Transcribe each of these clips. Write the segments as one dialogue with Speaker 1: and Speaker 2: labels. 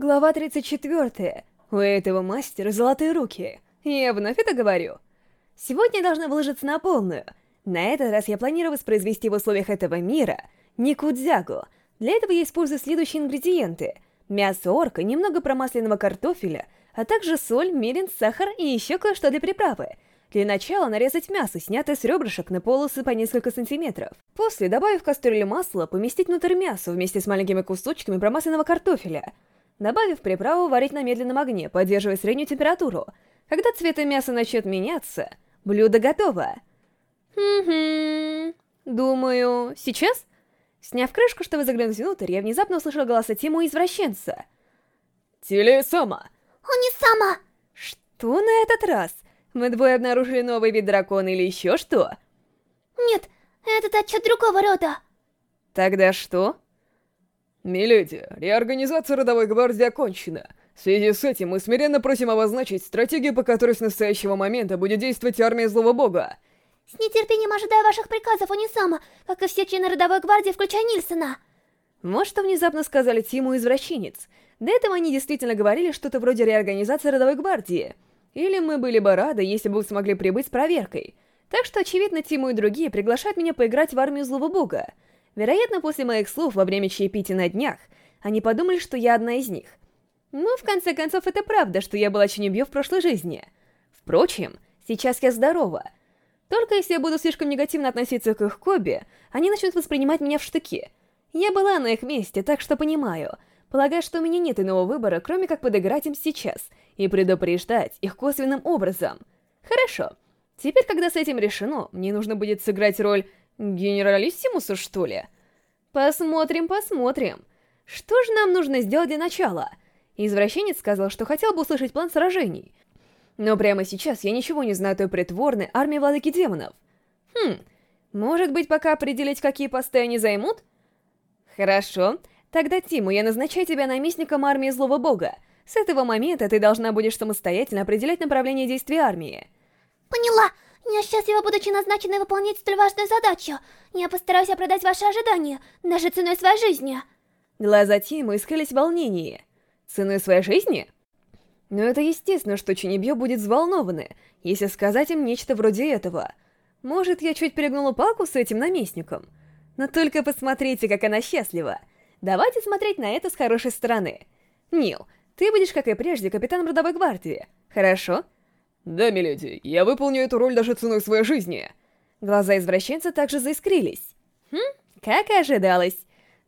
Speaker 1: Глава 34. У этого мастера золотые руки. Я вновь это говорю. Сегодня я должна выложиться на полную. На этот раз я планирую воспроизвести в условиях этого мира никудзягу. Для этого я использую следующие ингредиенты. Мясо орка, немного промасленного картофеля, а также соль, мирин, сахар и еще кое-что для приправы. Для начала нарезать мясо, снятое с ребрышек на полосы по несколько сантиметров. После, добавив в кастрюлю масло, поместить внутрь мяса вместе с маленькими кусочками промасленного картофеля – Добавив приправу, варить на медленном огне, поддерживая среднюю температуру. Когда цвет мяса начнет меняться, блюдо готово. Хм-хм... Думаю, сейчас? Сняв крышку, чтобы заглянуть внутрь, я внезапно услышал голоса Тиму извращенца.
Speaker 2: Телесама!
Speaker 3: Они-сама!
Speaker 1: Что на этот раз? Мы двое обнаружили новый вид дракона или еще что?
Speaker 3: Нет, этот отчет другого рода.
Speaker 1: Тогда что?
Speaker 2: «Миледи, реорганизация родовой гвардии окончена. В связи с этим мы смиренно просим обозначить стратегию, по которой с настоящего момента будет действовать армия Злого Бога».
Speaker 3: «С нетерпением ожидаю ваших приказов, Унисама, как и все члены родовой гвардии, включая Нильсона».
Speaker 1: Вот что внезапно сказали Тиму извращенец. До этого они действительно говорили что-то вроде реорганизации родовой гвардии. Или мы были бы рады, если бы вы смогли прибыть с проверкой. Так что, очевидно, Тиму и другие приглашают меня поиграть в армию Злого Бога. Вероятно, после моих слов во время чаепития на днях, они подумали, что я одна из них. Но, в конце концов, это правда, что я была Чинебью в прошлой жизни. Впрочем, сейчас я здорова. Только если я буду слишком негативно относиться к их хобби, они начнут воспринимать меня в штыки. Я была на их месте, так что понимаю. Полагаю, что у меня нет иного выбора, кроме как подыграть им сейчас и предупреждать их косвенным образом. Хорошо. Теперь, когда с этим решено, мне нужно будет сыграть роль Генералиссимуса, что ли? Посмотрим, посмотрим. Что же нам нужно сделать для начала? Извращенец сказал, что хотел бы услышать план сражений. Но прямо сейчас я ничего не знаю о той притворной армии владыки демонов. Хм, может быть, пока определить, какие посты они займут? Хорошо. Тогда, Тиму, я назначаю тебя наместником армии Злого Бога. С этого момента ты должна будешь самостоятельно определять направление действий армии.
Speaker 3: Поняла. Я счастлива, будучи назначенной выполнять столь важную задачу. Я постараюсь оправдать ваши ожидания, даже ценой своей жизни.
Speaker 1: Глаза Тима искались в волнении. Ценой своей жизни? Но это естественно, что Чунибьё будет взволнованы, если сказать им нечто вроде этого. Может, я чуть перегнула палку с этим наместником? Но только посмотрите, как она счастлива. Давайте смотреть на это с хорошей стороны. Нил, ты будешь, как и прежде, капитаном родовой гвардии. Хорошо?
Speaker 2: «Да, миледи, я выполню эту роль даже ценой своей жизни!»
Speaker 1: Глаза извращенца также заискрились. Хм, как и ожидалось.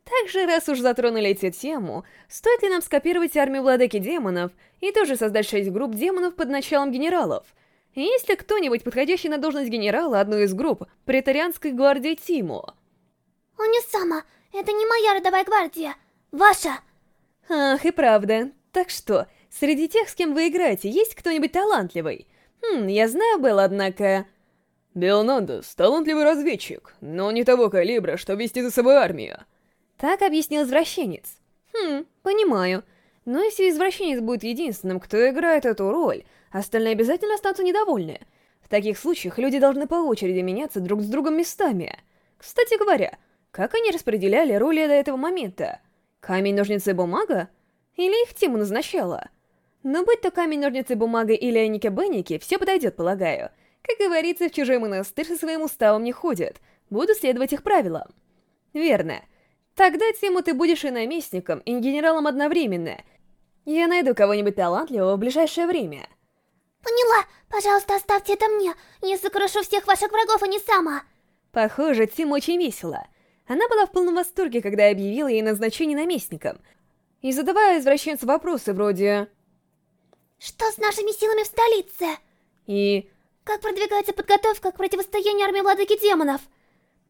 Speaker 1: Также, раз уж затронули эту тему, стоит ли нам скопировать армию владыки демонов и тоже создать шесть групп демонов под началом генералов? Есть ли кто-нибудь, подходящий на должность генерала одной из групп претарианской гвардии Тиму?
Speaker 3: Унисама, это не моя родовая гвардия, ваша!
Speaker 1: Ах, и правда. Так что, среди тех, с кем вы играете, есть кто-нибудь талантливый? Хм, я знаю Белл, однако...
Speaker 2: Белнандес — талантливый разведчик, но не того калибра, что вести за собой армию.
Speaker 1: Так объяснил извращенец. Хм, понимаю. Но если извращенец будет единственным, кто играет эту роль, остальные обязательно останутся недовольны. В таких случаях люди должны по очереди меняться друг с другом местами. Кстати говоря, как они распределяли роли до этого момента? Камень, ножницы, бумага? Или их Тиму назначала? Но будь то камень, ножницы, бумага или Аники-Бенники, все подойдет, полагаю. Как говорится, в чужой монастырь со своим уставом не ходят. Буду следовать их правилам. Верно. Тогда, Тиму, ты будешь и наместником, и генералом одновременно. Я найду кого-нибудь талантливого в ближайшее время.
Speaker 3: Поняла. Пожалуйста, оставьте это мне. Я закрошу всех ваших врагов, а не сама.
Speaker 1: Похоже, Тим очень весело. Она была в полном восторге, когда я объявила ей назначение наместником. И задавая извращенцу вопросы вроде...
Speaker 3: Что с нашими силами в столице?
Speaker 1: И...
Speaker 3: Как продвигается подготовка к противостоянию армии владыки демонов?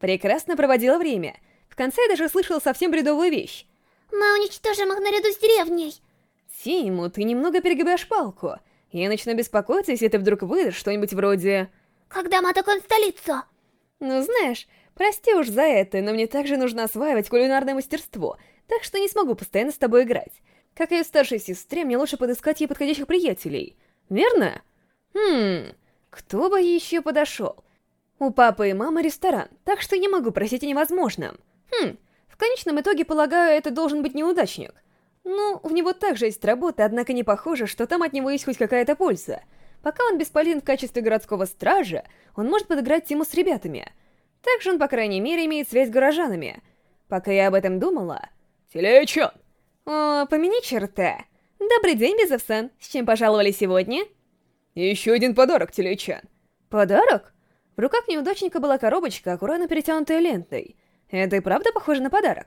Speaker 1: Прекрасно проводила время. В конце я даже слышала совсем бредовую вещь.
Speaker 3: Мы уничтожим их наряду с деревней.
Speaker 1: Тиму, ты немного перегибаешь палку. Я начну беспокоиться, если ты вдруг выдашь что-нибудь вроде...
Speaker 3: Когда мы атакуем столицу?
Speaker 1: Ну, знаешь, прости уж за это, но мне также нужно осваивать кулинарное мастерство, так что не смогу постоянно с тобой играть. Как и старшей сестре, мне лучше подыскать ей подходящих приятелей. Верно? Хм, кто бы еще подошел? У папы и мамы ресторан, так что не могу просить о невозможном. Хм, в конечном итоге, полагаю, это должен быть неудачник. Ну, у него также есть работа, однако не похоже, что там от него есть хоть какая-то польза. Пока он бесполезен в качестве городского стража, он может подыграть Тиму с ребятами. Также он, по крайней мере, имеет связь с горожанами. Пока я об этом думала...
Speaker 2: Телечон!
Speaker 1: О, помяни черта. Добрый день, Безовсан. С чем пожаловали сегодня?
Speaker 2: Еще один подарок, Телечан.
Speaker 1: Подарок? В руках неудачника была коробочка, аккуратно перетянутая лентой. Это и правда похоже на подарок?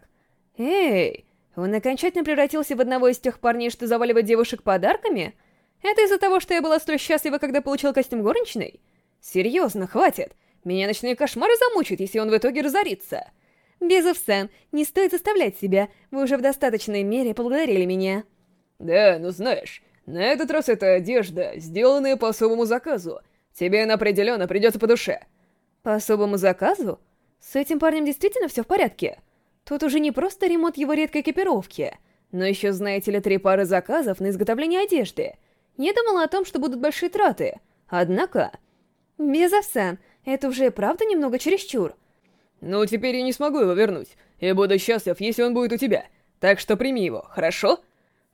Speaker 1: Эй, он окончательно превратился в одного из тех парней, что заваливают девушек подарками? Это из-за того, что я была столь счастлива, когда получил костюм горничной? Серьезно, хватит. Меня ночные кошмары замучат, если он в итоге разорится. Безов-сан, не стоит заставлять себя, вы уже в достаточной мере поблагодарили меня.
Speaker 2: Да, ну знаешь, на этот раз это одежда, сделанная по особому заказу. Тебе она определенно придется по душе.
Speaker 1: По особому заказу? С этим парнем действительно все в порядке? Тут уже не просто ремонт его редкой экипировки, но еще, знаете ли, три пары заказов на изготовление одежды. Я думала о том, что будут большие траты. Однако... Безов-сан, это уже правда немного чересчур.
Speaker 2: Ну, теперь я не смогу его вернуть, и буду счастлив, если он будет у тебя. Так что прими его, хорошо?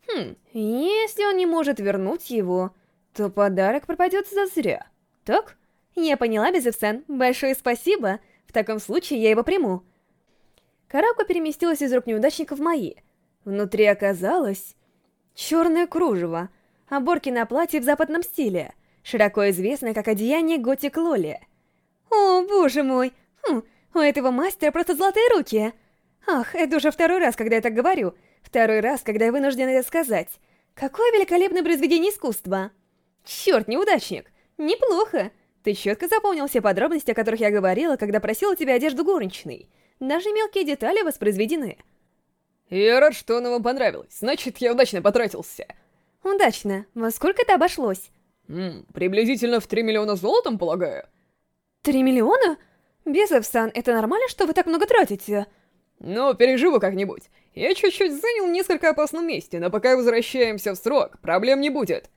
Speaker 1: Хм, если он не может вернуть его, то подарок пропадет зазря. Так? Я поняла, Безевсан. Большое спасибо. В таком случае я его приму. Коробка переместилась из рук неудачника в мои. Внутри оказалось... Черное кружево. Оборки на платье в западном стиле. Широко известное как одеяние Готик Лоли. О, боже мой! Хм, у этого мастера просто золотые руки. Ах, это уже второй раз, когда я так говорю. Второй раз, когда я вынуждена это сказать. Какое великолепное произведение искусства! Черт, неудачник! Неплохо! Ты четко запомнил все подробности, о которых я говорила, когда просила тебя одежду горничной. Даже мелкие детали воспроизведены.
Speaker 2: Я рад, что она вам понравилась. Значит, я удачно потратился.
Speaker 1: Удачно. Во сколько это обошлось?
Speaker 2: М приблизительно в 3 миллиона золотом, полагаю.
Speaker 1: 3 миллиона? Безов-сан, это нормально, что вы так много тратите?
Speaker 2: Ну, переживу как-нибудь. Я чуть-чуть занял несколько опасном месте, но пока возвращаемся в срок, проблем не будет.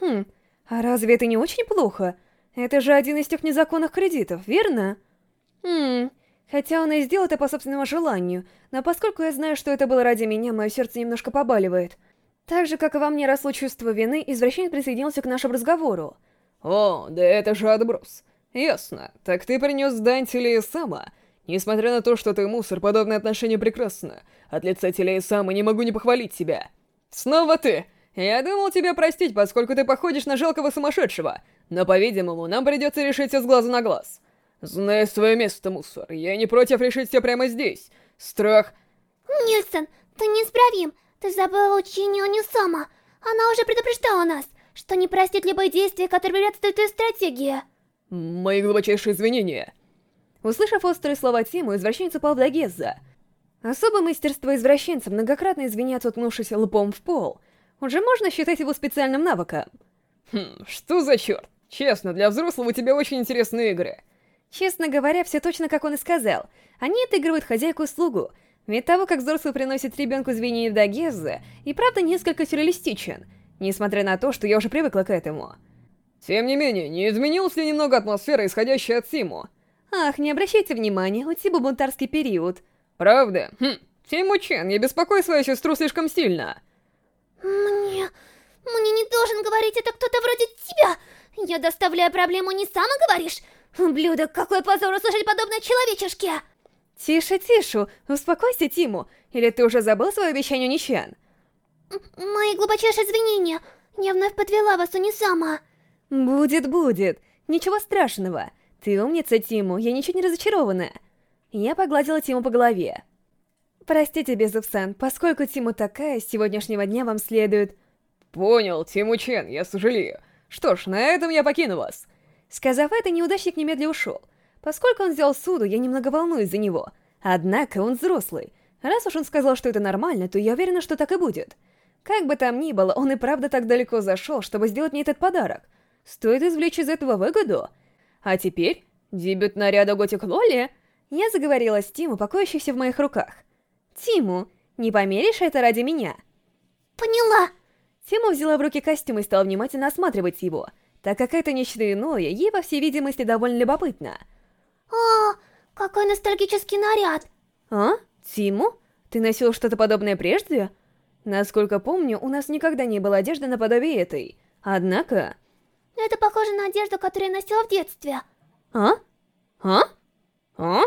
Speaker 1: Хм, а разве это не очень плохо? Это же один из тех незаконных кредитов, верно? Хм, хотя он и сделал это по собственному желанию, но поскольку я знаю, что это было ради меня, мое сердце немножко побаливает. Так же, как и во мне росло чувство вины, извращенец присоединился к нашему разговору.
Speaker 2: О, да это же отброс. Ясно. Так ты принес дань сама. Несмотря на то, что ты мусор, подобное отношение прекрасно. От лица сама не могу не похвалить тебя. Снова ты! Я думал тебя простить, поскольку ты походишь на жалкого сумасшедшего. Но, по-видимому, нам придется решить все с глаза на глаз. Знаю свое место, мусор. Я не против решить все прямо здесь. Страх...
Speaker 3: Нильсон, ты неисправим. Ты забыл учение Ньюсама. Она уже предупреждала нас, что не простит любые действия, которые препятствуют ее стратегии.
Speaker 2: Мои глубочайшие извинения.
Speaker 1: Услышав острые слова Тиму, извращенец упал в Дагеза. Особое мастерство извращенца, многократно извиняться, уткнувшись лбом в пол, уже можно считать его специальным навыком.
Speaker 2: Хм, что за черт? Честно, для взрослого у тебя очень интересные игры.
Speaker 1: Честно говоря, все точно как он и сказал. Они отыгрывают хозяйку-слугу, ведь того, как взрослый приносит ребенку извинения в Дагеза, и правда несколько сюрреалистичен, несмотря на то, что я уже привыкла к этому.
Speaker 2: Тем не менее, не изменилась ли немного атмосфера, исходящая от Симу?
Speaker 1: Ах, не обращайте внимания, у Тиба бунтарский период.
Speaker 2: Правда? Хм, Тиму Чен, я беспокою свою сестру слишком сильно.
Speaker 3: Мне... Мне не должен говорить это кто-то вроде тебя. Я доставляю проблему, не сам говоришь? Ублюдок, какой позор услышать подобное человечешке.
Speaker 1: Тише, тише, успокойся, Тиму. Или ты уже забыл свое обещание Ничан?
Speaker 3: Мои глубочайшие извинения. Я вновь подвела вас, Унисама.
Speaker 1: Будет, будет. Ничего страшного. Ты умница, Тиму, я ничего не разочарована. Я погладила Тиму по голове. Простите, Безуфсан, поскольку Тиму такая, с сегодняшнего дня вам следует...
Speaker 2: Понял, Тиму Чен, я сожалею. Что ж, на этом я покину вас.
Speaker 1: Сказав это, неудачник немедленно ушел. Поскольку он взял суду, я немного волнуюсь за него. Однако он взрослый. Раз уж он сказал, что это нормально, то я уверена, что так и будет. Как бы там ни было, он и правда так далеко зашел, чтобы сделать мне этот подарок. Стоит извлечь из этого выгоду. А теперь, дебют наряда Готик Лоли, я заговорила с Тиму, покоящийся в моих руках. «Тиму, не померишь это ради меня?»
Speaker 3: «Поняла!»
Speaker 1: Тима взяла в руки костюм и стала внимательно осматривать его, так как это нечто иное, ей, по всей видимости, довольно любопытно.
Speaker 3: «О, какой ностальгический наряд!»
Speaker 1: «А? Тиму? Ты носил что-то подобное прежде?» Насколько помню, у нас никогда не было одежды наподобие этой. Однако...
Speaker 3: Это похоже на одежду, которую я носила в детстве.
Speaker 1: А? А? А?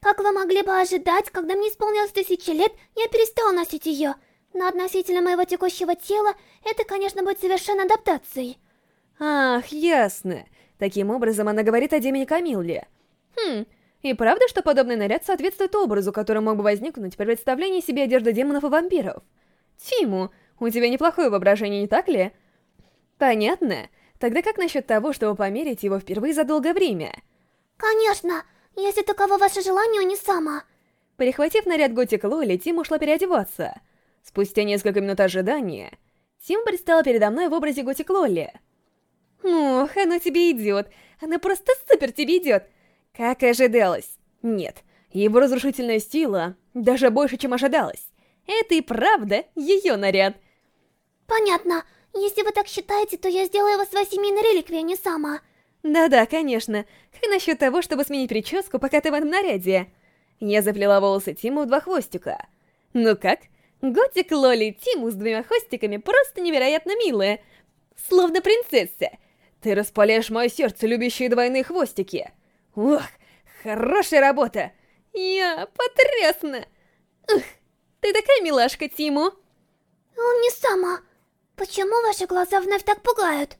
Speaker 3: Как вы могли бы ожидать, когда мне исполнилось тысячи лет, я перестала носить ее. Но относительно моего текущего тела, это, конечно, будет совершенно адаптацией.
Speaker 1: Ах, ясно. Таким образом, она говорит о Демине Камилле. Хм, и правда, что подобный наряд соответствует образу, который мог бы возникнуть при представлении себе одежды демонов и вампиров? Тиму, у тебя неплохое воображение, не так ли? Понятно. Тогда как насчет того, чтобы померить его впервые за долгое время?
Speaker 3: Конечно, если таково ваше желание, не сама.
Speaker 1: Перехватив наряд Готик Лоли, Тим ушла переодеваться. Спустя несколько минут ожидания, Тим предстала передо мной в образе Готик Лоли. Ох, оно тебе идет. Она просто супер тебе идет. Как и ожидалось. Нет, его разрушительная сила даже больше, чем ожидалось. Это и правда ее наряд.
Speaker 3: Понятно. Если вы так считаете, то я сделаю его своей семейной реликвией, а не сама.
Speaker 1: Да-да, конечно. Как насчет того, чтобы сменить прическу, пока ты в этом наряде? Я заплела волосы Тиму в два хвостика. Ну как? Готик Лоли Тиму с двумя хвостиками просто невероятно милая. Словно принцесса. Ты распаляешь мое сердце, любящие двойные хвостики. Ух, хорошая работа! Я потрясна! Ух, ты такая милашка, Тиму!
Speaker 3: Он не сама. Почему ваши глаза вновь так пугают?